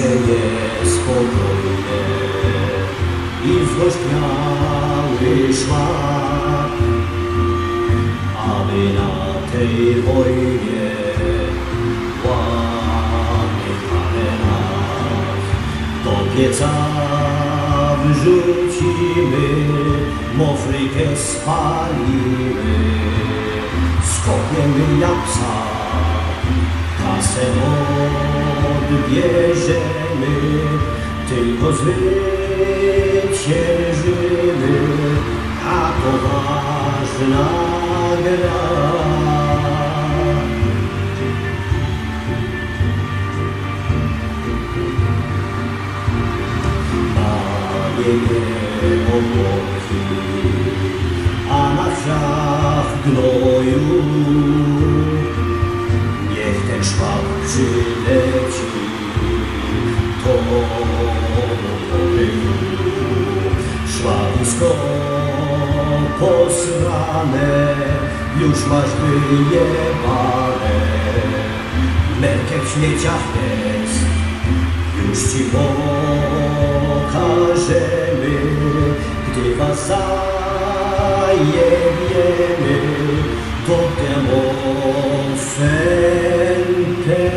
sieje spokojnie i zgorzkniały szlak, aby na tej wojnie ładnie nas do pieca wrzucimy, mofrykę spalimy, skopiemy jak psa, odbierzemy, tylko zwyciężymy, a to ważna gra. Panie obłoki, a na wsiach gnoju Niech ten szwab przyleci, to Szła wózko posłane, już masz wyjebane. Merkę w śmieciach jest, już ci pokażemy, gdy was zajebiemy, to demofen jest.